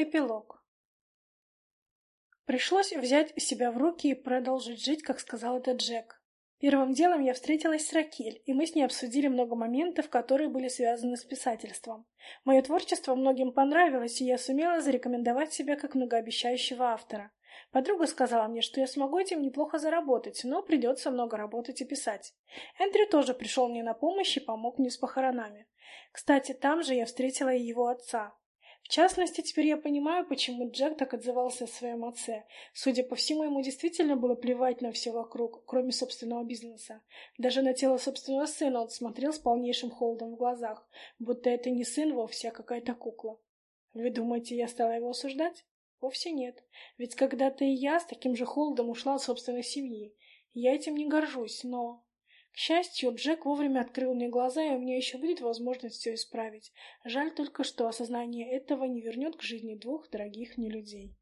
Эпилог. Пришлось взять себя в руки и продолжить жить, как сказал этот Джек. Первым делом я встретилась с Ракель, и мы с ней обсудили много моментов, которые были связаны с писательством. Мое творчество многим понравилось, и я сумела зарекомендовать себя как многообещающего автора. Подруга сказала мне, что я смогу этим неплохо заработать, но придется много работать и писать. Эндрю тоже пришел мне на помощь и помог мне с похоронами. Кстати, там же я встретила и его отца. В частности, теперь я понимаю, почему Джек так отзывался о своем отце. Судя по всему, ему действительно было плевать на все вокруг, кроме собственного бизнеса. Даже на тело собственного сына он смотрел с полнейшим холодом в глазах, будто это не сын вовсе, а какая-то кукла. Вы думаете, я стала его осуждать? Вовсе нет. Ведь когда-то и я с таким же холодом ушла от собственной семьи. Я этим не горжусь, но... К счастью, Джек вовремя открыл мне глаза, и у меня еще будет возможность все исправить. Жаль только, что осознание этого не вернет к жизни двух дорогих мне людей.